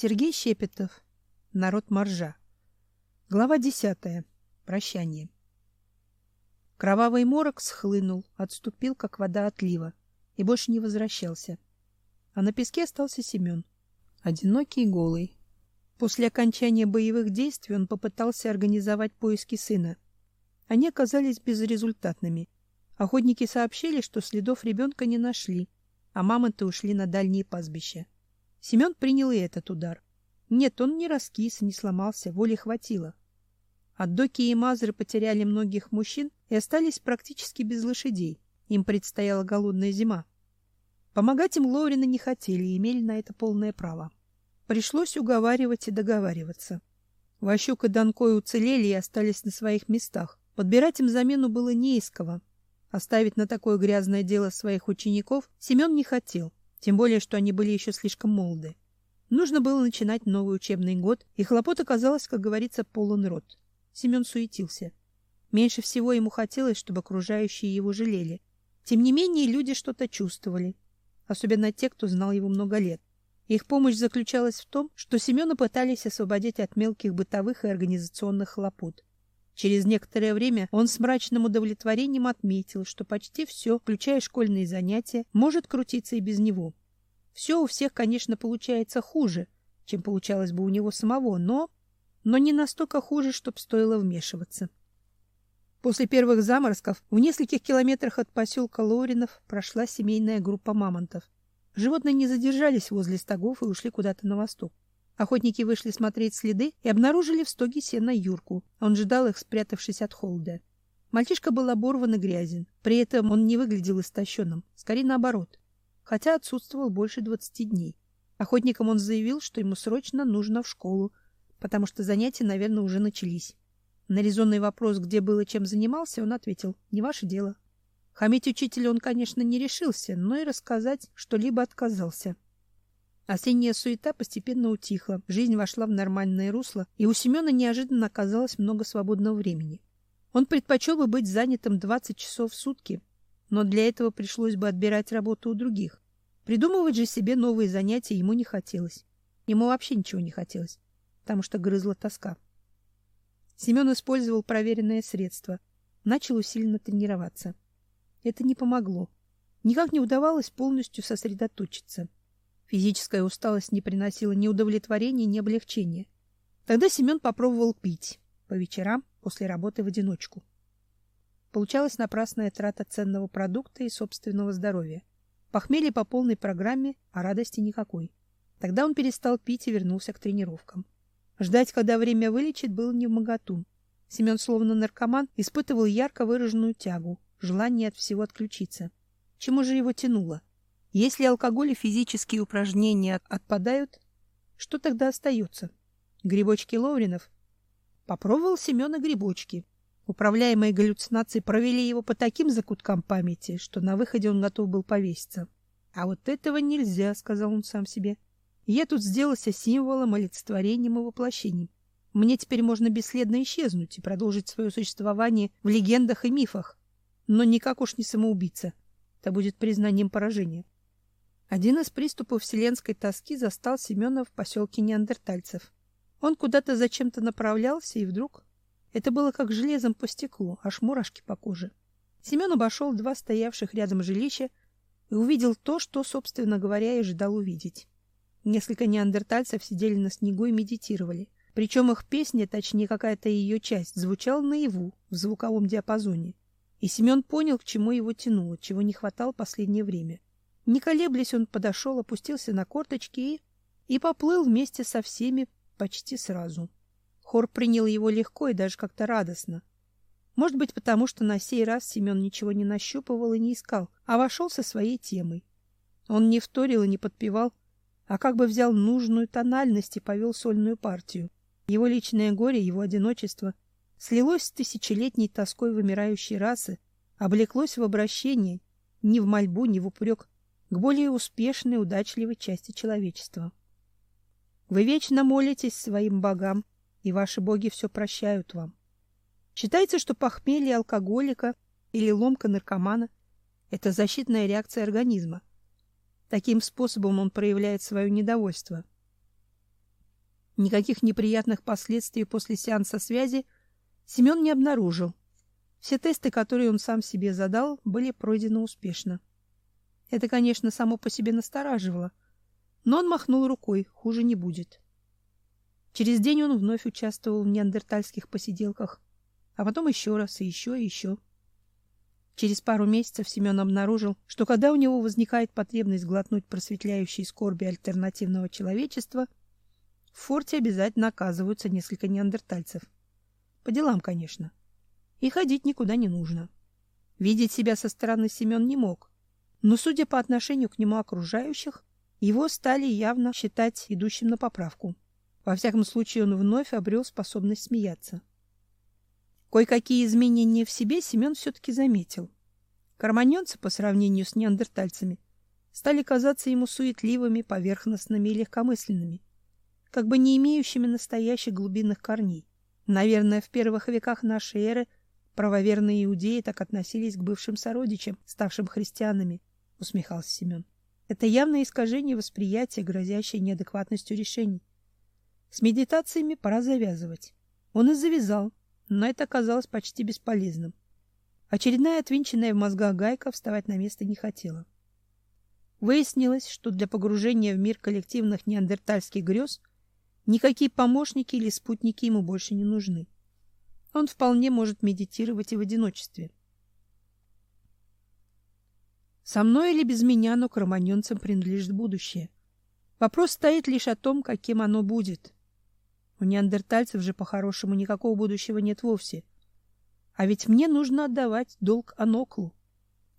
Сергей Щепетов. Народ Моржа. Глава десятая. Прощание. Кровавый морок схлынул, отступил, как вода отлива, и больше не возвращался. А на песке остался Семен, одинокий и голый. После окончания боевых действий он попытался организовать поиски сына. Они оказались безрезультатными. Охотники сообщили, что следов ребенка не нашли, а мамонты ушли на дальние пастбища. Семен принял и этот удар. Нет, он не раскис, не сломался, воли хватило. Аддоки и Мазры потеряли многих мужчин и остались практически без лошадей. Им предстояла голодная зима. Помогать им Лоурина не хотели и имели на это полное право. Пришлось уговаривать и договариваться. Ващук и Донкой уцелели и остались на своих местах. Подбирать им замену было не из кого. Оставить на такое грязное дело своих учеников Семен не хотел, тем более, что они были еще слишком молоды. Нужно было начинать новый учебный год, и хлопот оказалось, как говорится, полон рот. Семен суетился. Меньше всего ему хотелось, чтобы окружающие его жалели. Тем не менее, люди что-то чувствовали. Особенно те, кто знал его много лет. Их помощь заключалась в том, что Семена пытались освободить от мелких бытовых и организационных хлопот. Через некоторое время он с мрачным удовлетворением отметил, что почти все, включая школьные занятия, может крутиться и без него. Все у всех, конечно, получается хуже, чем получалось бы у него самого, но но не настолько хуже, чтоб стоило вмешиваться. После первых заморозков в нескольких километрах от поселка Лоринов прошла семейная группа мамонтов. Животные не задержались возле стогов и ушли куда-то на восток. Охотники вышли смотреть следы и обнаружили в стоге сена Юрку. Он ждал их, спрятавшись от холода. Мальчишка был оборван и грязен. При этом он не выглядел истощенным, скорее наоборот. Хотя отсутствовал больше двадцати дней. Охотникам он заявил, что ему срочно нужно в школу, потому что занятия, наверное, уже начались. На резонный вопрос, где был и чем занимался, он ответил: "Не ваше дело". Хамить учителя он, конечно, не решился, но и рассказать что-либо отказался. Осенняя суета постепенно утихла, жизнь вошла в нормальное русло, и у Семена неожиданно оказалось много свободного времени. Он предпочел бы быть занятым 20 часов в сутки, но для этого пришлось бы отбирать работу у других. Придумывать же себе новые занятия ему не хотелось. Ему вообще ничего не хотелось потому что грызла тоска. Семен использовал проверенное средство, начал усиленно тренироваться. Это не помогло. Никак не удавалось полностью сосредоточиться. Физическая усталость не приносила ни удовлетворения, ни облегчения. Тогда Семен попробовал пить по вечерам после работы в одиночку. Получалась напрасная трата ценного продукта и собственного здоровья. Похмелье по полной программе, а радости никакой. Тогда он перестал пить и вернулся к тренировкам. Ждать, когда время вылечит, было не в моготу. Семен, словно наркоман, испытывал ярко выраженную тягу, желание от всего отключиться. Чему же его тянуло? Если алкоголь и физические упражнения отпадают, что тогда остается? Грибочки Лоуринов? Попробовал Семена грибочки. Управляемые галлюцинации провели его по таким закуткам памяти, что на выходе он готов был повеситься. А вот этого нельзя, сказал он сам себе. Я тут сделался символом, олицетворением и воплощением. Мне теперь можно бесследно исчезнуть и продолжить свое существование в легендах и мифах, но никак уж не самоубийца. Это будет признанием поражения. Один из приступов вселенской тоски застал Семена в поселке неандертальцев. Он куда-то зачем-то направлялся, и вдруг это было как железом по стеклу, аж мурашки по коже. Семен обошел два стоявших рядом жилища и увидел то, что, собственно говоря, и ожидал увидеть. Несколько неандертальцев сидели на снегу и медитировали. Причем их песня, точнее какая-то ее часть, звучала наяву, в звуковом диапазоне. И Семен понял, к чему его тянуло, чего не хватало последнее время. Не колеблясь, он подошел, опустился на корточки и... и поплыл вместе со всеми почти сразу. Хор принял его легко и даже как-то радостно. Может быть, потому что на сей раз Семен ничего не нащупывал и не искал, а вошел со своей темой. Он не вторил и не подпевал, а как бы взял нужную тональность и повел сольную партию. Его личное горе, его одиночество слилось с тысячелетней тоской вымирающей расы, облеклось в обращение, ни в мольбу, ни в упрек, к более успешной, удачливой части человечества. Вы вечно молитесь своим богам, и ваши боги все прощают вам. Считается, что похмелье алкоголика или ломка наркомана – это защитная реакция организма, Таким способом он проявляет свое недовольство. Никаких неприятных последствий после сеанса связи Семен не обнаружил. Все тесты, которые он сам себе задал, были пройдены успешно. Это, конечно, само по себе настораживало, но он махнул рукой, хуже не будет. Через день он вновь участвовал в неандертальских посиделках, а потом еще раз и еще и еще. Через пару месяцев Семен обнаружил, что когда у него возникает потребность глотнуть просветляющей скорби альтернативного человечества, в форте обязательно оказываются несколько неандертальцев. По делам, конечно. И ходить никуда не нужно. Видеть себя со стороны Семен не мог, но, судя по отношению к нему окружающих, его стали явно считать идущим на поправку. Во всяком случае, он вновь обрел способность смеяться. Кое-какие изменения в себе Семен все-таки заметил. Карманьонцы, по сравнению с неандертальцами, стали казаться ему суетливыми, поверхностными и легкомысленными, как бы не имеющими настоящих глубинных корней. Наверное, в первых веках нашей эры правоверные иудеи так относились к бывшим сородичам, ставшим христианами, усмехался Семен. Это явное искажение восприятия, грозящее неадекватностью решений. С медитациями пора завязывать. Он и завязал, но это оказалось почти бесполезным. Очередная отвинченная в мозгах гайка вставать на место не хотела. Выяснилось, что для погружения в мир коллективных неандертальских грез никакие помощники или спутники ему больше не нужны. Он вполне может медитировать и в одиночестве. Со мной или без меня, но кроманьонцам принадлежит будущее. Вопрос стоит лишь о том, каким оно будет. У неандертальцев же по-хорошему никакого будущего нет вовсе. А ведь мне нужно отдавать долг Аноклу.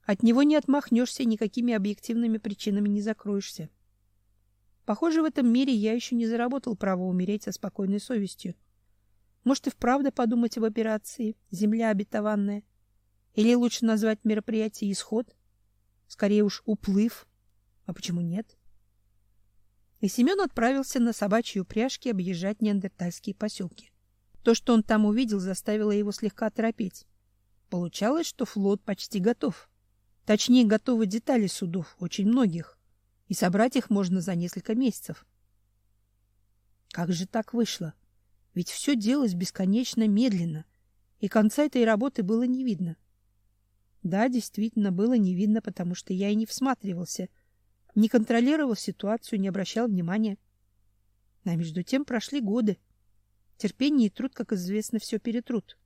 От него не отмахнешься, никакими объективными причинами не закроешься. Похоже, в этом мире я еще не заработал право умереть со спокойной совестью. Может, и вправду подумать об операции «Земля обетованная». Или лучше назвать мероприятие «Исход». Скорее уж «Уплыв». А почему нет? и Семен отправился на собачьи упряжки объезжать неандертальские поселки. То, что он там увидел, заставило его слегка торопеть. Получалось, что флот почти готов. Точнее, готовы детали судов, очень многих, и собрать их можно за несколько месяцев. Как же так вышло? Ведь все делалось бесконечно медленно, и конца этой работы было не видно. Да, действительно, было не видно, потому что я и не всматривался — не контролировал ситуацию, не обращал внимания. А между тем прошли годы. Терпение и труд, как известно, все перетрут.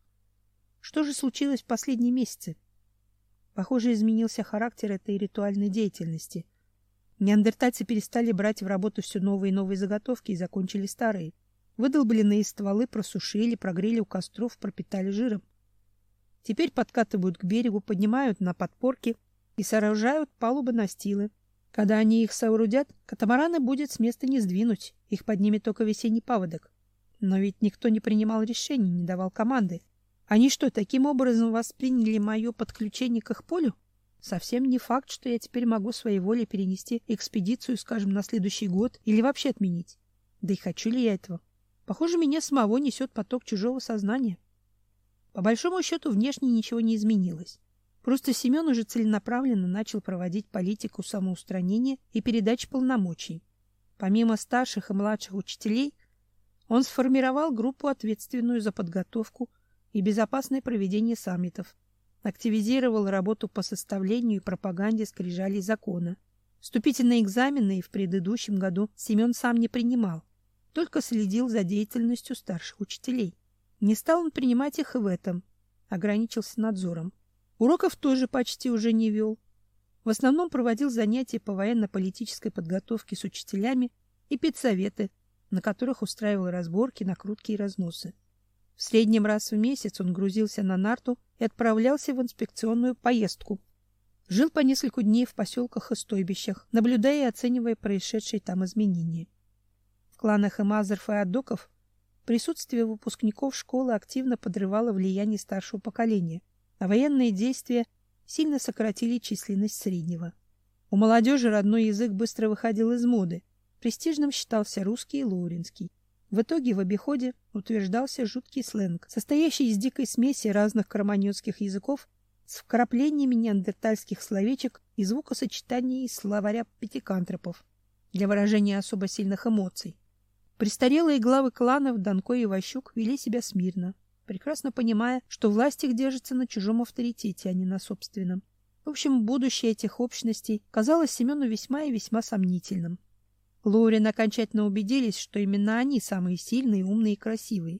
Что же случилось в последние месяцы? Похоже, изменился характер этой ритуальной деятельности. Неандертальцы перестали брать в работу все новые и новые заготовки и закончили старые. Выдолбленные стволы просушили, прогрели у костров, пропитали жиром. Теперь подкатывают к берегу, поднимают на подпорки и сооружают палубы настилы. Когда они их соорудят, катамараны будет с места не сдвинуть, их поднимет только весенний паводок. Но ведь никто не принимал решений, не давал команды. Они что, таким образом восприняли мое подключение к их полю? Совсем не факт, что я теперь могу своей волей перенести экспедицию, скажем, на следующий год или вообще отменить. Да и хочу ли я этого? Похоже, меня самого несет поток чужого сознания. По большому счету, внешне ничего не изменилось. Просто Семен уже целенаправленно начал проводить политику самоустранения и передачи полномочий. Помимо старших и младших учителей, он сформировал группу, ответственную за подготовку и безопасное проведение саммитов, активизировал работу по составлению и пропаганде скрижалей закона. Вступительные экзамены в предыдущем году Семен сам не принимал, только следил за деятельностью старших учителей. Не стал он принимать их и в этом, ограничился надзором. Уроков тоже почти уже не вел. В основном проводил занятия по военно-политической подготовке с учителями и педсоветы, на которых устраивал разборки, накрутки и разносы. В среднем раз в месяц он грузился на нарту и отправлялся в инспекционную поездку. Жил по несколько дней в поселках и стойбищах, наблюдая и оценивая происшедшие там изменения. В кланах Имазеров и Адоков присутствие выпускников школы активно подрывало влияние старшего поколения – а военные действия сильно сократили численность среднего. У молодежи родной язык быстро выходил из моды. Престижным считался русский и лоуринский. В итоге в обиходе утверждался жуткий сленг, состоящий из дикой смеси разных кроманьонских языков с вкраплениями неандертальских словечек и звукосочетаний словаря пятикантропов для выражения особо сильных эмоций. Престарелые главы кланов Данко и Ващук вели себя смирно, прекрасно понимая, что власть их держится на чужом авторитете, а не на собственном. В общем, будущее этих общностей казалось Семену весьма и весьма сомнительным. Лорин окончательно убедились, что именно они самые сильные, умные и красивые.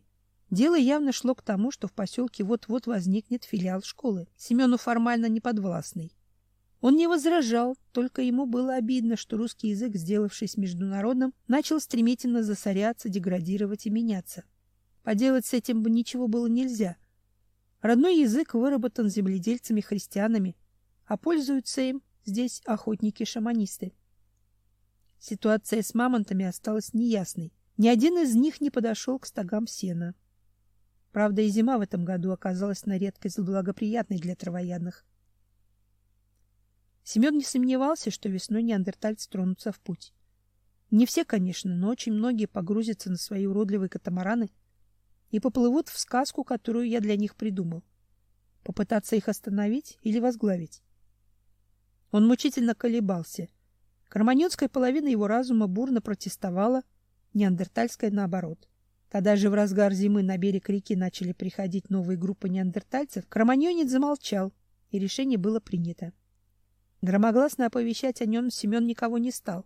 Дело явно шло к тому, что в поселке вот-вот возникнет филиал школы, Семену формально неподвластный. Он не возражал, только ему было обидно, что русский язык, сделавшись международным, начал стремительно засоряться, деградировать и меняться. Поделать с этим бы ничего было нельзя. Родной язык выработан земледельцами-христианами, а пользуются им здесь охотники-шаманисты. Ситуация с мамонтами осталась неясной. Ни один из них не подошел к стогам сена. Правда, и зима в этом году оказалась на редкость благоприятной для травоядных. Семен не сомневался, что весной неандертальцы тронутся в путь. Не все, конечно, но очень многие погрузятся на свои уродливые катамараны и поплывут в сказку, которую я для них придумал. Попытаться их остановить или возглавить. Он мучительно колебался. Карманьонская половина его разума бурно протестовала, неандертальская наоборот. Когда же в разгар зимы на берег реки начали приходить новые группы неандертальцев, Кроманьонец замолчал, и решение было принято. Громогласно оповещать о нем Семен никого не стал,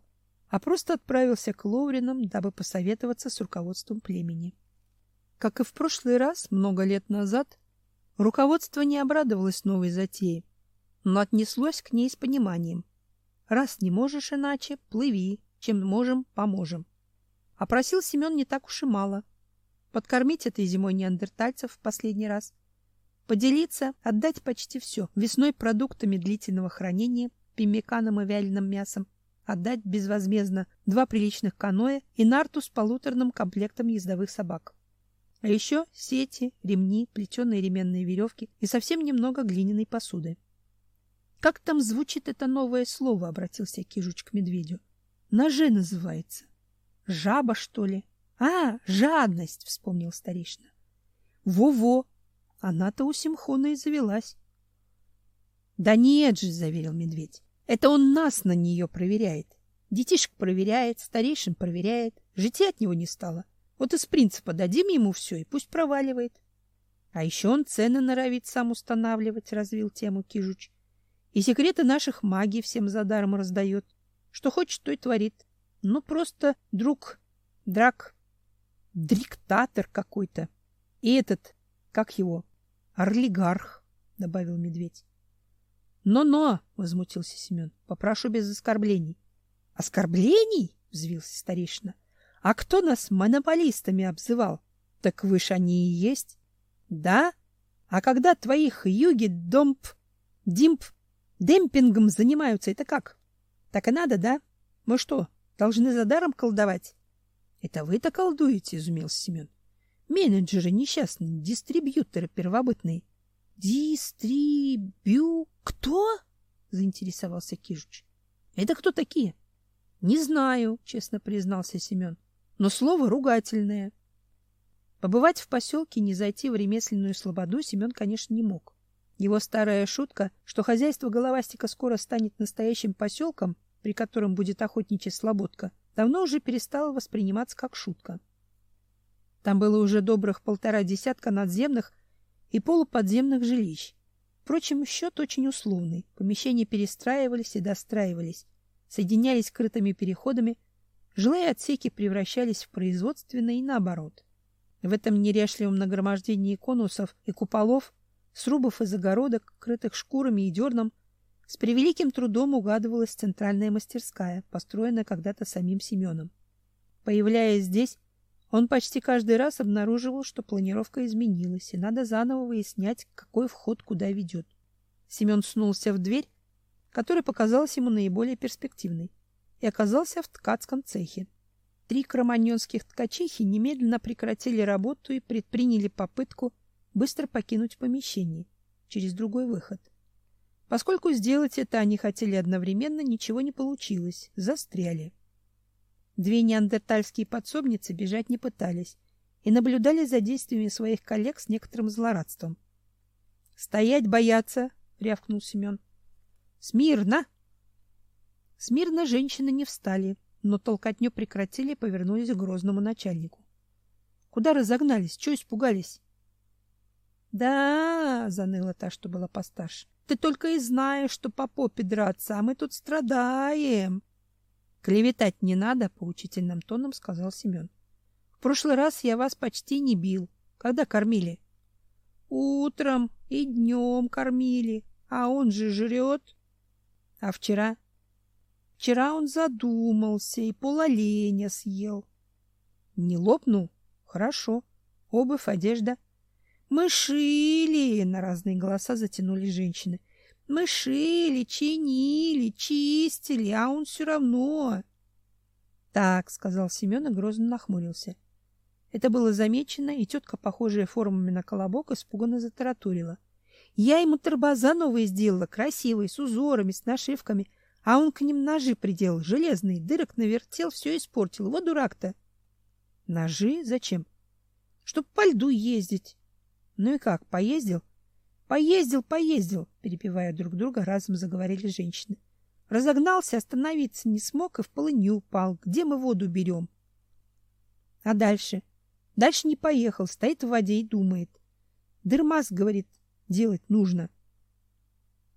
а просто отправился к Ловринам, дабы посоветоваться с руководством племени. Как и в прошлый раз, много лет назад, руководство не обрадовалось новой затее, но отнеслось к ней с пониманием. Раз не можешь иначе, плыви, чем можем, поможем. А просил Семен не так уж и мало. Подкормить этой зимой неандертальцев в последний раз, поделиться, отдать почти все, весной продуктами длительного хранения, пеммиканом и вяленым мясом, отдать безвозмездно два приличных каноэ и нарту с полуторным комплектом ездовых собак. А еще сети, ремни, плетеные ременные веревки и совсем немного глиняной посуды. Как там звучит это новое слово, обратился Кижуч к медведю. Ножи называется. Жаба, что ли? А, жадность, вспомнил старейшина. Во-во. Она-то у Симхона и завелась. Да нет же, заверил медведь. Это он нас на нее проверяет. Детишек проверяет, старейшин проверяет. Жития от него не стало. Вот из принципа дадим ему все, и пусть проваливает. А еще он цены норовит сам устанавливать, развил тему Кижуч. И секреты наших магий всем за даром раздает. Что хочет, то и творит. Ну, просто друг, драк, дриктатор какой-то. И этот, как его, орлигарх, — добавил медведь. «Но-но!» — возмутился Семен. «Попрошу без оскорблений». «Оскорблений?» — взвился старейшина. «А кто нас монополистами обзывал? Так вы ж они и есть». «Да? А когда твоих юги, домп, димп Демпингом занимаются, это как? Так и надо, да? Мы что, должны за даром колдовать? Это вы-то колдуете, изумился Семен. Менеджеры несчастные, дистрибьюторы первобытные. Дистрибью... Кто? Заинтересовался Кижуч. Это кто такие? Не знаю, честно признался Семен. Но слово ругательное. Побывать в поселке, не зайти в ремесленную слободу Семен, конечно, не мог. Его старая шутка, что хозяйство Головастика скоро станет настоящим поселком, при котором будет охотничья слободка, давно уже перестала восприниматься как шутка. Там было уже добрых полтора десятка надземных и полуподземных жилищ. Впрочем, счет очень условный. Помещения перестраивались и достраивались, соединялись скрытыми переходами, жилые отсеки превращались в производственные и наоборот. В этом неряшливом нагромождении конусов и куполов срубов из огородок, крытых шкурами и дерном, с превеликим трудом угадывалась центральная мастерская, построенная когда-то самим Семеном. Появляясь здесь, он почти каждый раз обнаруживал, что планировка изменилась, и надо заново выяснять, какой вход куда ведет. Семен снулся в дверь, которая показалась ему наиболее перспективной, и оказался в ткацком цехе. Три кроманьонских ткачихи немедленно прекратили работу и предприняли попытку быстро покинуть помещение через другой выход. Поскольку сделать это они хотели одновременно, ничего не получилось, застряли. Две неандертальские подсобницы бежать не пытались и наблюдали за действиями своих коллег с некоторым злорадством. "Стоять бояться", рявкнул Семен. "Смирно!" Смирно женщины не встали, но толкотню прекратили и повернулись к грозному начальнику. — Куда разогнались? Чего испугались? — Да, — заныла та, что была постарше, — ты только и знаешь, что по попе драться, а мы тут страдаем. — Клеветать не надо, — поучительным тоном сказал Семен. — В прошлый раз я вас почти не бил. Когда кормили? — Утром и днем кормили, а он же жрет. — А вчера? Вчера он задумался и пол оленя съел. Не лопнул? Хорошо. Обувь, одежда. Мы шили, на разные голоса затянули женщины. Мы шили, чинили, чистили, а он все равно. Так, сказал Семен и грозно нахмурился. Это было замечено, и тетка, похожая формами на колобок, испуганно затараторила. Я ему торбоза новые сделала, красивые, с узорами, с нашивками. А он к ним ножи приделал, железные, дырок навертел, все испортил. Вот дурак-то. Ножи? Зачем? Чтоб по льду ездить. Ну и как, поездил? Поездил, поездил, перепевая друг друга, разом заговорили женщины. Разогнался, остановиться не смог и в полынью упал. Где мы воду берем? А дальше? Дальше не поехал, стоит в воде и думает. Дырмас, говорит, делать нужно.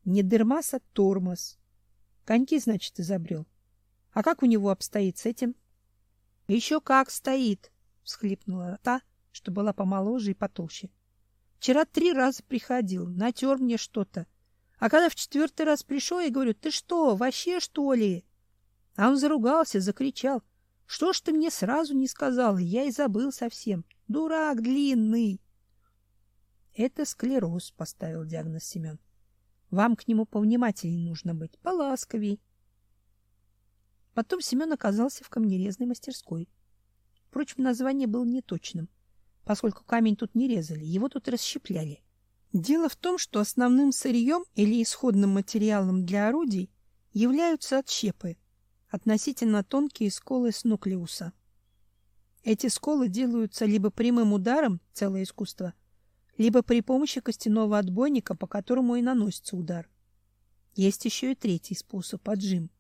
Не дырмас, а тормоз. Коньки, значит, изобрел. А как у него обстоит с этим? — Еще как стоит, — всхлипнула та, что была помоложе и потолще. Вчера три раза приходил, натер мне что-то. А когда в четвертый раз пришел, я говорю, ты что, вообще что ли? А он заругался, закричал. Что ж ты мне сразу не сказал? Я и забыл совсем. Дурак длинный. Это склероз, поставил диагноз Семен. Вам к нему повнимательнее нужно быть, поласковей. Потом Семен оказался в камнерезной мастерской. Впрочем, название было неточным, поскольку камень тут не резали, его тут расщепляли. Дело в том, что основным сырьем или исходным материалом для орудий являются отщепы, относительно тонкие сколы с нуклеуса. Эти сколы делаются либо прямым ударом, целое искусство, либо при помощи костяного отбойника, по которому и наносится удар. Есть еще и третий способ – отжим.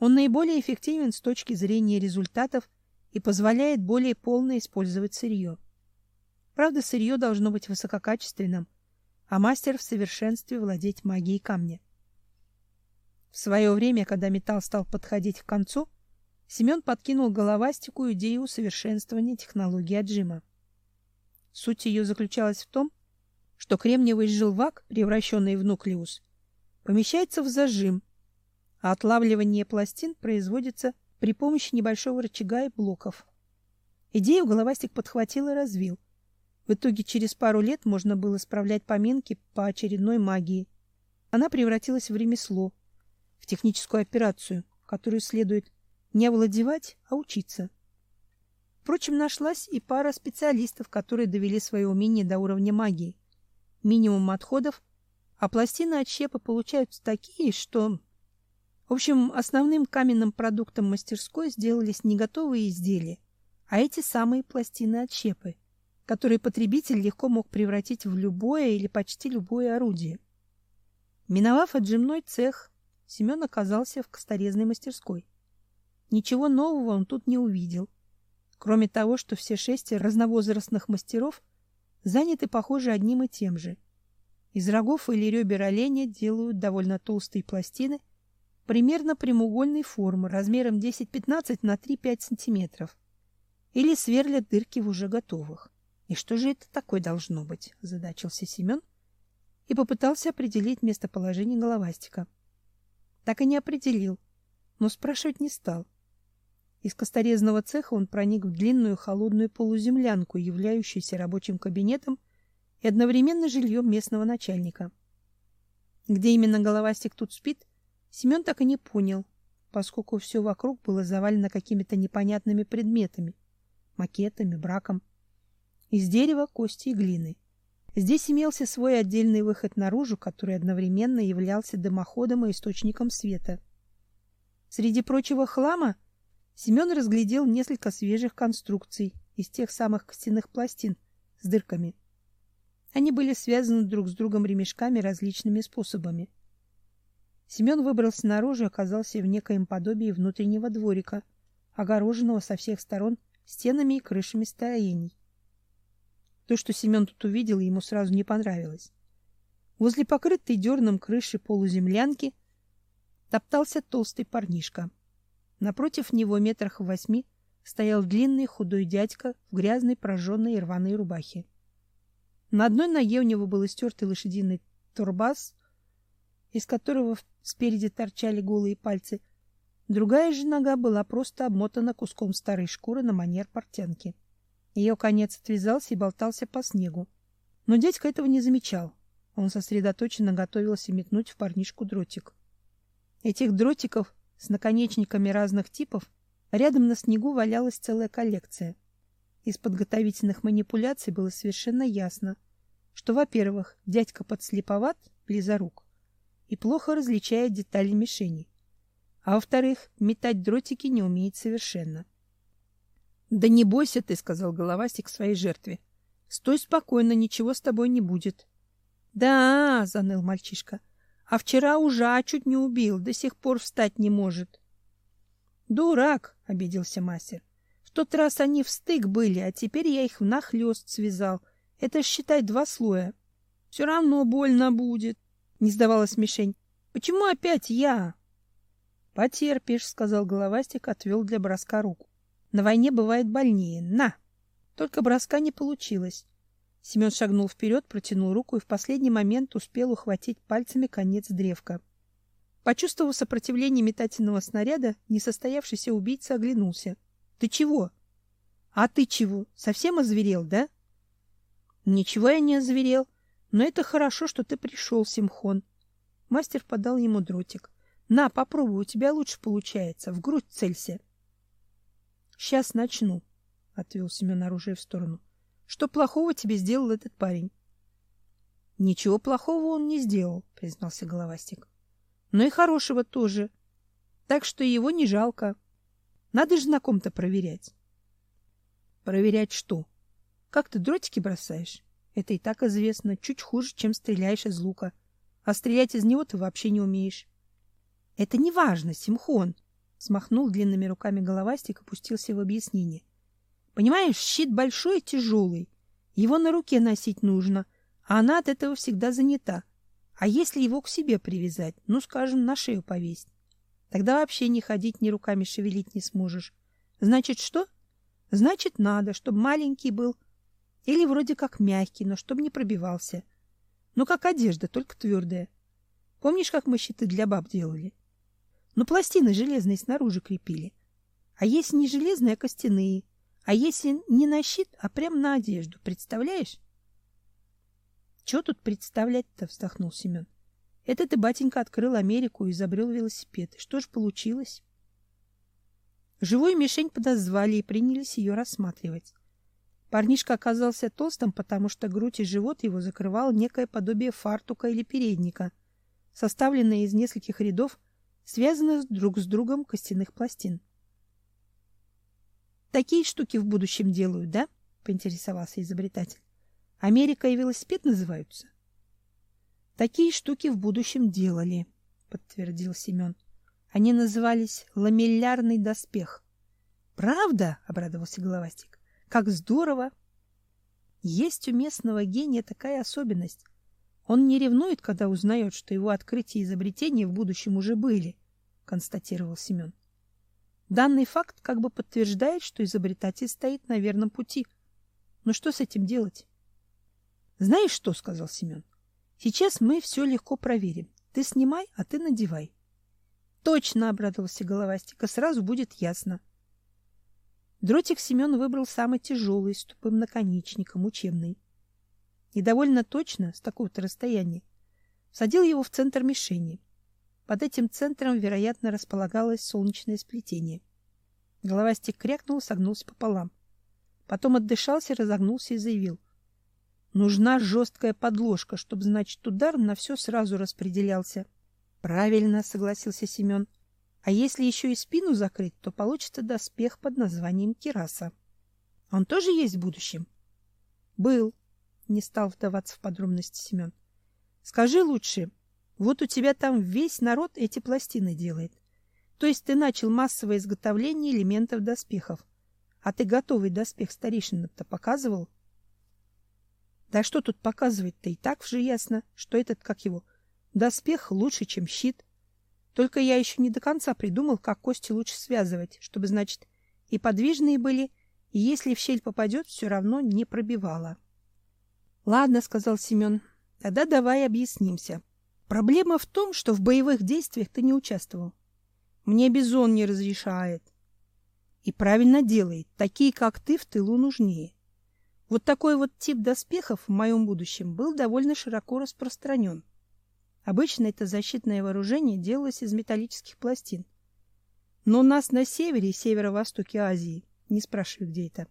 Он наиболее эффективен с точки зрения результатов и позволяет более полно использовать сырье. Правда, сырье должно быть высококачественным, а мастер в совершенстве владеть магией камня. В свое время, когда металл стал подходить к концу, Семен подкинул головастику идею усовершенствования технологии отжима. Суть ее заключалась в том, что кремниевый желвак, превращенный в нуклеус, помещается в зажим, а отлавливание пластин производится при помощи небольшого рычага и блоков. Идею головастик подхватил и развил. В итоге через пару лет можно было справлять поминки по очередной магии. Она превратилась в ремесло, в техническую операцию, которую следует не овладевать, а учиться. Впрочем, нашлась и пара специалистов, которые довели свое умение до уровня магии. Минимум отходов, а пластины от щепа получаются такие, что... В общем, основным каменным продуктом мастерской сделались не готовые изделия, а эти самые пластины от щепы, которые потребитель легко мог превратить в любое или почти любое орудие. Миновав отжимной цех, Семен оказался в косторезной мастерской. Ничего нового он тут не увидел. Кроме того, что все шестеро разновозрастных мастеров заняты, похоже, одним и тем же. Из рогов или ребер оленя делают довольно толстые пластины примерно прямоугольной формы размером 10-15 на 3-5 сантиметров или сверлят дырки в уже готовых. И что же это такое должно быть? задачился Семен и попытался определить местоположение головастика. Так и не определил, но спрашивать не стал. Из косторезного цеха он проник в длинную холодную полуземлянку, являющуюся рабочим кабинетом и одновременно жильем местного начальника. Где именно головастик тут спит, Семен так и не понял, поскольку все вокруг было завалено какими-то непонятными предметами, макетами, браком. Из дерева, кости и глины. Здесь имелся свой отдельный выход наружу, который одновременно являлся дымоходом и источником света. Среди прочего хлама Семен разглядел несколько свежих конструкций из тех самых костяных пластин с дырками. Они были связаны друг с другом ремешками различными способами. Семен выбрался наружу и оказался в некоем подобии внутреннего дворика, огороженного со всех сторон стенами и крышами строений. То, что Семен тут увидел, ему сразу не понравилось. Возле покрытой дерном крыши полуземлянки топтался толстый парнишка. Напротив него метрах в восьми стоял длинный худой дядька в грязной прожженной и рваной рубахе. На одной ноге у него был истертый лошадиный турбас, из которого спереди торчали голые пальцы. Другая же нога была просто обмотана куском старой шкуры на манер портянки. Ее конец отвязался и болтался по снегу. Но дядька этого не замечал. Он сосредоточенно готовился метнуть в парнишку дротик. Этих дротиков с наконечниками разных типов рядом на снегу валялась целая коллекция. Из подготовительных манипуляций было совершенно ясно, что, во-первых, дядька подслеповат, близорук, и плохо различает детали мишени, а во-вторых, метать дротики не умеет совершенно. — Да не бойся ты, — сказал головастик своей жертве. — Стой спокойно, ничего с тобой не будет. — Да, — заныл мальчишка, — а вчера ужа чуть не убил, до сих пор встать не может. — Дурак, — обиделся мастер. — В тот раз они в стык были, а теперь я их внахлёст связал — это считай, два слоя. Все равно больно будет, — не сдавалась мишень. Почему опять я? — Потерпишь, — сказал головастик, отвел для броска руку. На войне бывает больнее. На! Только броска не получилось. Семен шагнул вперед, протянул руку и в последний момент успел ухватить пальцами конец древка. Почувствовав сопротивление метательного снаряда, несостоявшийся убийца оглянулся. — Ты чего? — А ты чего? Совсем озверел, да? Ничего я не озверел, но это хорошо, что ты пришел, Симхон. Мастер подал ему дротик. На, попробуй, у тебя лучше получается. В грудь целься. Сейчас начну, отвел Семен оружие в сторону. Что плохого тебе сделал этот парень? Ничего плохого он не сделал, признался головастик. Но и хорошего тоже. Так что его не жалко. Надо же на ком-то проверять. Проверять что? Как ты дротики бросаешь? Это и так известно. Чуть хуже, чем стреляешь из лука. А стрелять из него ты вообще не умеешь. — Это не важно, Симхон! — смахнул длинными руками головастик и пустился в объяснение. — Понимаешь, щит большой и тяжелый. Его на руке носить нужно, а она от этого всегда занята. А если его к себе привязать, ну, скажем, на шею повесить, тогда вообще ни ходить, ни руками шевелить не сможешь. Значит, что? Значит, надо, чтобы маленький был, или вроде как мягкий, но чтобы не пробивался. Ну, как одежда, только твердая. Помнишь, как мы щиты для баб делали? Ну, пластины железные снаружи крепили. А если не железные, а костяные. А если не на щит, а прям на одежду. Представляешь? Чего тут представлять-то, вздохнул Семен. Это ты, батенька, открыл Америку и изобрел велосипед. И что ж получилось? Живую мишень подозвали и принялись ее рассматривать. Парнишка оказался толстым, потому что грудь и живот его закрывал некое подобие фартука или передника, составленное из нескольких рядов, связанных друг с другом костяных пластин. Такие штуки в будущем делают, да? поинтересовался изобретатель. Америка и велосипед называются? Такие штуки в будущем делали, подтвердил Семен. Они назывались ламеллярный доспех. Правда? обрадовался головастик. Как здорово! Есть у местного гения такая особенность. Он не ревнует, когда узнает, что его открытия и изобретения в будущем уже были, констатировал Семен. Данный факт как бы подтверждает, что изобретатель стоит на верном пути. Но что с этим делать? Знаешь что, сказал Семен. Сейчас мы все легко проверим. Ты снимай, а ты надевай. Точно, обрадовался головастика, сразу будет ясно. Дротик Семен выбрал самый тяжелый, с тупым наконечником, учебный. И довольно точно, с такого-то расстояния, садил его в центр мишени. Под этим центром, вероятно, располагалось солнечное сплетение. Головастик крякнул, согнулся пополам. Потом отдышался, разогнулся и заявил. Нужна жесткая подложка, чтобы, значит, удар на все сразу распределялся. — Правильно, — согласился Семен. А если еще и спину закрыть, то получится доспех под названием кираса. Он тоже есть в будущем? Был, не стал вдаваться в подробности Семен. Скажи лучше, вот у тебя там весь народ эти пластины делает. То есть ты начал массовое изготовление элементов доспехов. А ты готовый доспех старейшинам-то показывал? Да что тут показывать-то? И так же ясно, что этот, как его, доспех лучше, чем щит. Только я еще не до конца придумал, как кости лучше связывать, чтобы, значит, и подвижные были, и если в щель попадет, все равно не пробивало. — Ладно, — сказал Семен, — тогда давай объяснимся. Проблема в том, что в боевых действиях ты не участвовал. Мне Бизон не разрешает. И правильно делает. Такие, как ты, в тылу нужнее. Вот такой вот тип доспехов в моем будущем был довольно широко распространен. Обычно это защитное вооружение делалось из металлических пластин. Но нас на севере и северо-востоке Азии, не спрашивай, где это,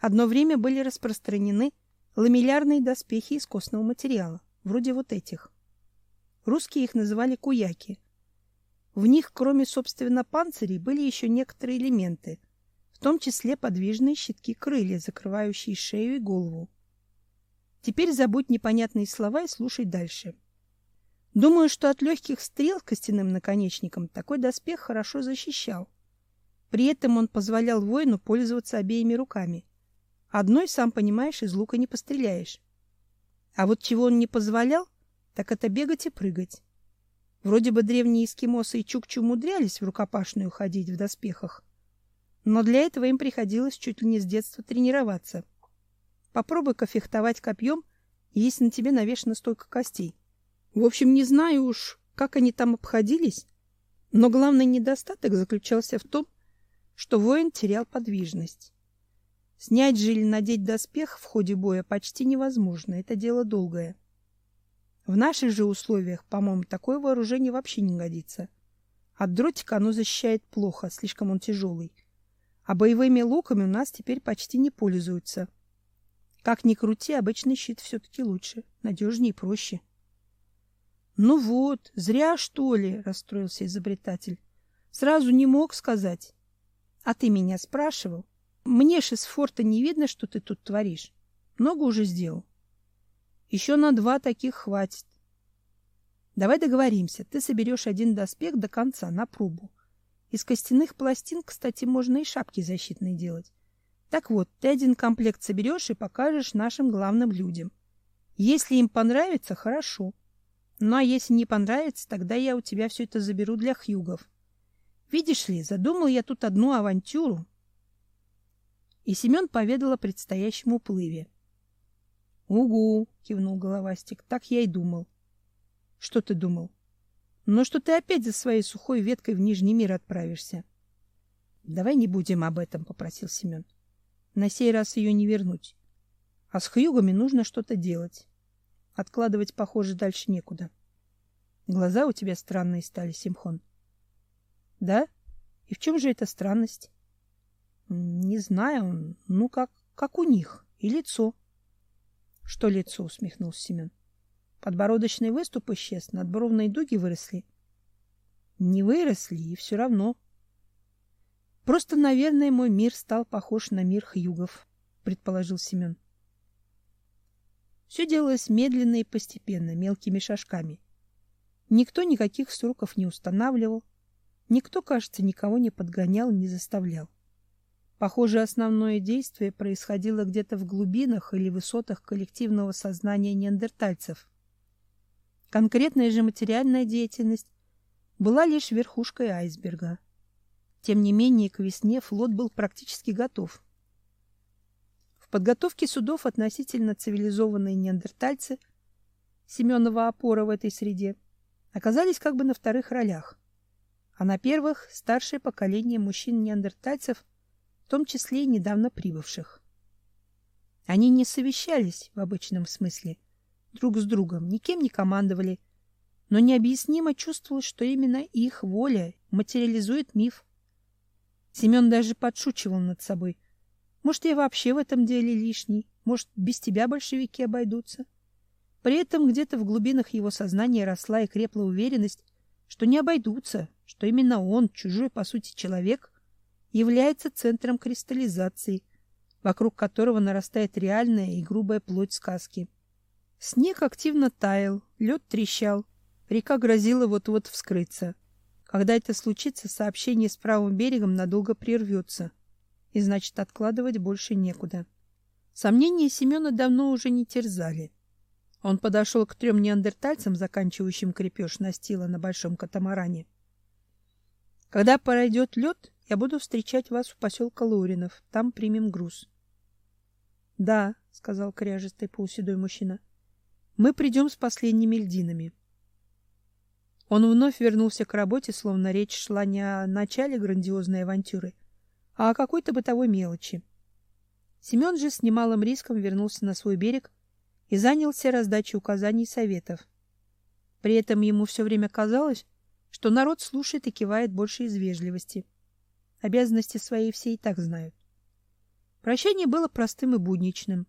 одно время были распространены ламеллярные доспехи из костного материала, вроде вот этих. Русские их называли куяки – в них, кроме, собственно, панцирей, были еще некоторые элементы, в том числе подвижные щитки крылья, закрывающие шею и голову. Теперь забудь непонятные слова и слушай дальше. Думаю, что от легких стрел костяным наконечником такой доспех хорошо защищал. При этом он позволял воину пользоваться обеими руками. Одной, сам понимаешь, из лука не постреляешь. А вот чего он не позволял, так это бегать и прыгать. Вроде бы древние эскимосы и чукчи умудрялись в рукопашную ходить в доспехах, но для этого им приходилось чуть ли не с детства тренироваться. Попробуй-ка фехтовать копьем, если на тебе навешано столько костей. В общем, не знаю уж, как они там обходились, но главный недостаток заключался в том, что воин терял подвижность. Снять же или надеть доспех в ходе боя почти невозможно, это дело долгое. В наших же условиях, по-моему, такое вооружение вообще не годится. От дротика оно защищает плохо, слишком он тяжелый. А боевыми луками у нас теперь почти не пользуются. Как ни крути, обычный щит все-таки лучше, надежнее и проще. — Ну вот, зря, что ли, — расстроился изобретатель. — Сразу не мог сказать. — А ты меня спрашивал? Мне ж из форта не видно, что ты тут творишь. Много уже сделал. Еще на два таких хватит. Давай договоримся. Ты соберешь один доспех до конца на пробу. Из костяных пластин, кстати, можно и шапки защитные делать. Так вот, ты один комплект соберешь и покажешь нашим главным людям. Если им понравится, хорошо. Ну а если не понравится, тогда я у тебя все это заберу для хьюгов. Видишь ли, задумал я тут одну авантюру. И Семен поведал о предстоящем уплыве. Угу, кивнул головастик. Так я и думал. Что ты думал? Ну, что ты опять за своей сухой веткой в Нижний мир отправишься. Давай не будем об этом, попросил Семен. На сей раз ее не вернуть. А с хьюгами нужно что-то делать. Откладывать, похоже, дальше некуда. Глаза у тебя странные стали, Симхон. Да? И в чем же эта странность? Не знаю, ну как, как у них, и лицо. Что лицо, усмехнулся Семен. Подбородочный выступ исчез, надбровные дуги выросли. Не выросли, и все равно. Просто, наверное, мой мир стал похож на мир хьюгов, предположил Семен. Все делалось медленно и постепенно, мелкими шажками. Никто никаких сроков не устанавливал, никто, кажется, никого не подгонял, не заставлял. Похоже, основное действие происходило где-то в глубинах или высотах коллективного сознания неандертальцев. Конкретная же материальная деятельность была лишь верхушкой айсберга. Тем не менее, к весне флот был практически готов. В подготовке судов относительно цивилизованные неандертальцы Семенова опора в этой среде оказались как бы на вторых ролях, а на первых старшее поколение мужчин-неандертальцев – том числе и недавно прибывших. Они не совещались в обычном смысле друг с другом, никем не командовали, но необъяснимо чувствовалось, что именно их воля материализует миф. Семен даже подшучивал над собой. Может, я вообще в этом деле лишний, может, без тебя большевики обойдутся. При этом где-то в глубинах его сознания росла и крепла уверенность, что не обойдутся, что именно он, чужой по сути человек, является центром кристаллизации, вокруг которого нарастает реальная и грубая плоть сказки. Снег активно таял, лед трещал, река грозила вот-вот вскрыться. Когда это случится, сообщение с правым берегом надолго прервется, и значит, откладывать больше некуда. Сомнения Семена давно уже не терзали. Он подошел к трем неандертальцам, заканчивающим крепеж настила на большом катамаране. Когда пройдет лед, я буду встречать вас у поселка Луринов. Там примем груз. — Да, — сказал кряжистый полуседой мужчина. — Мы придем с последними льдинами. Он вновь вернулся к работе, словно речь шла не о начале грандиозной авантюры, а о какой-то бытовой мелочи. Семен же с немалым риском вернулся на свой берег и занялся раздачей указаний и советов. При этом ему все время казалось, что народ слушает и кивает больше из вежливости. Обязанности свои все и так знают. Прощание было простым и будничным,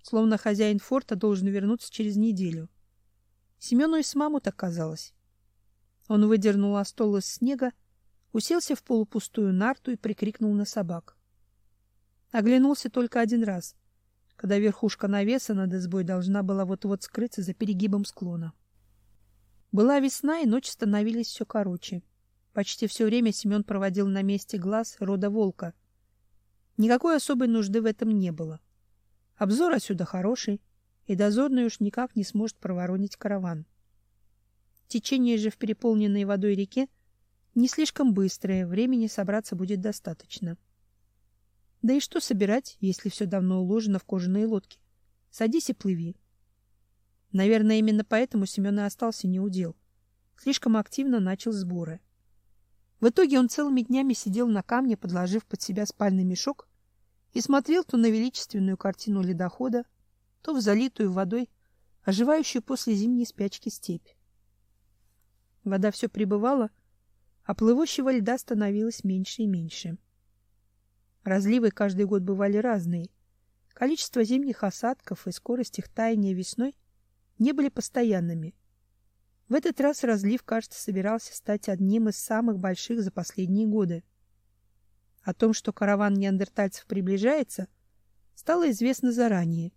словно хозяин форта должен вернуться через неделю. Семену и с маму так казалось. Он выдернул остол из снега, уселся в полупустую нарту и прикрикнул на собак. Оглянулся только один раз, когда верхушка навеса над избой должна была вот-вот скрыться за перегибом склона. Была весна, и ночи становились все короче. Почти все время Семен проводил на месте глаз рода волка. Никакой особой нужды в этом не было. Обзор отсюда хороший, и дозорный уж никак не сможет проворонить караван. Течение же в переполненной водой реке не слишком быстрое, времени собраться будет достаточно. Да и что собирать, если все давно уложено в кожаные лодки? Садись и плыви. Наверное, именно поэтому Семен и остался неудел. Слишком активно начал сборы. В итоге он целыми днями сидел на камне, подложив под себя спальный мешок, и смотрел то на величественную картину ледохода, то в залитую водой, оживающую после зимней спячки степь. Вода все прибывала, а плывущего льда становилось меньше и меньше. Разливы каждый год бывали разные. Количество зимних осадков и скорость их таяния весной не были постоянными. В этот раз разлив, кажется, собирался стать одним из самых больших за последние годы. О том, что караван неандертальцев приближается, стало известно заранее.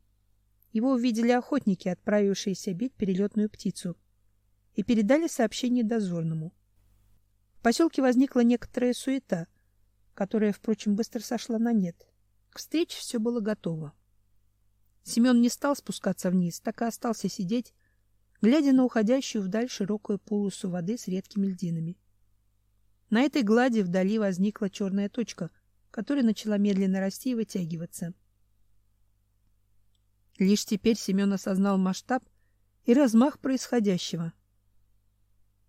Его увидели охотники, отправившиеся бить перелетную птицу, и передали сообщение дозорному. В поселке возникла некоторая суета, которая, впрочем, быстро сошла на нет. К встрече все было готово. Семен не стал спускаться вниз, так и остался сидеть, глядя на уходящую вдаль широкую полосу воды с редкими льдинами. На этой глади вдали возникла черная точка, которая начала медленно расти и вытягиваться. Лишь теперь Семен осознал масштаб и размах происходящего.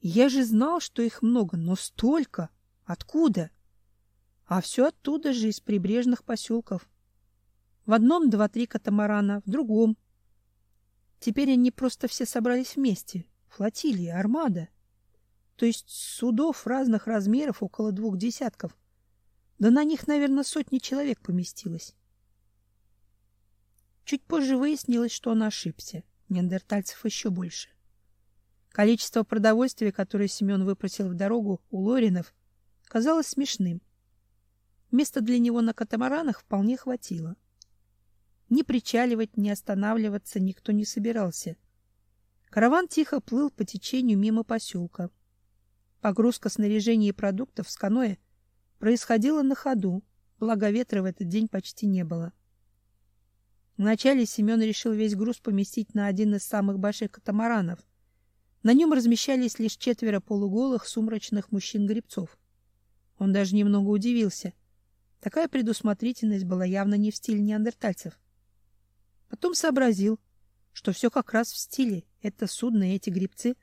Я же знал, что их много, но столько! Откуда? А все оттуда же, из прибрежных поселков. В одном два-три катамарана, в другом. Теперь они просто все собрались вместе. Флотилия, армада. То есть судов разных размеров около двух десятков. Да на них, наверное, сотни человек поместилось. Чуть позже выяснилось, что он ошибся. Неандертальцев еще больше. Количество продовольствия, которое Семен выпросил в дорогу у Лоринов, казалось смешным. Места для него на катамаранах вполне хватило. Ни причаливать, ни останавливаться никто не собирался. Караван тихо плыл по течению мимо поселка. Погрузка снаряжения и продуктов с каноэ происходила на ходу, благо ветра в этот день почти не было. Вначале Семен решил весь груз поместить на один из самых больших катамаранов. На нем размещались лишь четверо полуголых сумрачных мужчин-гребцов. Он даже немного удивился. Такая предусмотрительность была явно не в стиле неандертальцев. Потом сообразил, что все как раз в стиле. Это судно и эти гребцы,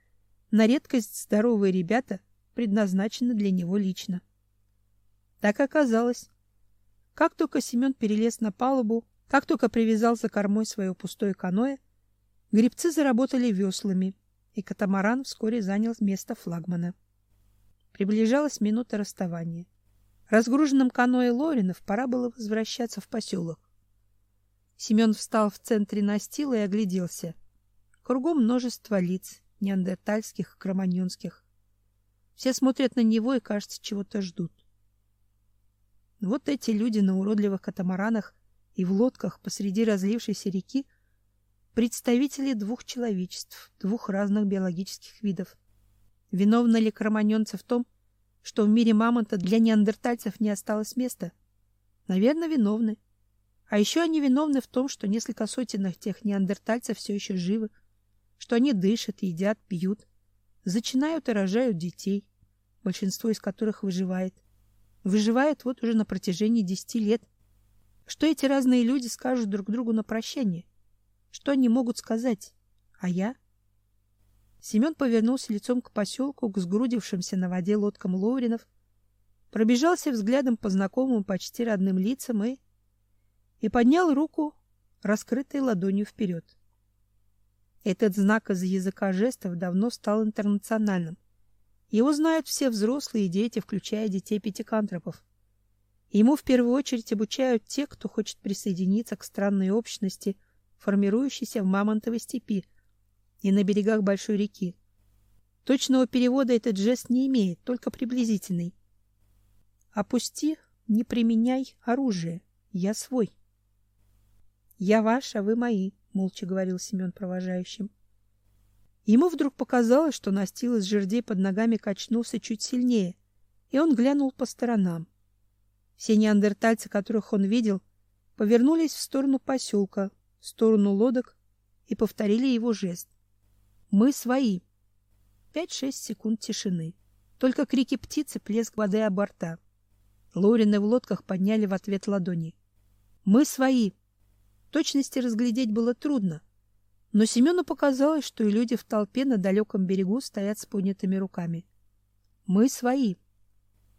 на редкость здоровые ребята, предназначены для него лично. Так оказалось. Как только Семен перелез на палубу, как только привязал за кормой свое пустое каноэ, гребцы заработали веслами, и катамаран вскоре занял место флагмана. Приближалась минута расставания. Разгруженным каноэ Лоринов пора было возвращаться в поселок. Семен встал в центре настила и огляделся. Кругом множество лиц, неандертальских и кроманьонских. Все смотрят на него и, кажется, чего-то ждут. Вот эти люди на уродливых катамаранах и в лодках посреди разлившейся реки представители двух человечеств, двух разных биологических видов. Виновны ли кроманьонцы в том, что в мире мамонта для неандертальцев не осталось места? Наверное, виновны. А еще они виновны в том, что несколько сотен тех неандертальцев все еще живы, что они дышат, едят, пьют, зачинают и рожают детей, большинство из которых выживает. Выживает вот уже на протяжении десяти лет. Что эти разные люди скажут друг другу на прощание? Что они могут сказать? А я? Семен повернулся лицом к поселку, к сгрудившимся на воде лодкам лоуринов, пробежался взглядом по знакомым, почти родным лицам и и поднял руку, раскрытой ладонью вперед. Этот знак из языка жестов давно стал интернациональным. Его знают все взрослые и дети, включая детей пятикантропов. Ему в первую очередь обучают те, кто хочет присоединиться к странной общности, формирующейся в Мамонтовой степи и на берегах большой реки. Точного перевода этот жест не имеет, только приблизительный. Опусти, не применяй оружие. Я свой. Я ваш, а вы мои, молча говорил Семен провожающим. Ему вдруг показалось, что настил из жердей под ногами качнулся чуть сильнее, и он глянул по сторонам. Все неандертальцы, которых он видел, повернулись в сторону поселка, в сторону лодок и повторили его жест. Мы свои. Пять-шесть секунд тишины. Только крики птиц и плеск воды о борта. Лорины в лодках подняли в ответ ладони. Мы свои точности разглядеть было трудно, но Семену показалось, что и люди в толпе на далеком берегу стоят с поднятыми руками. Мы свои.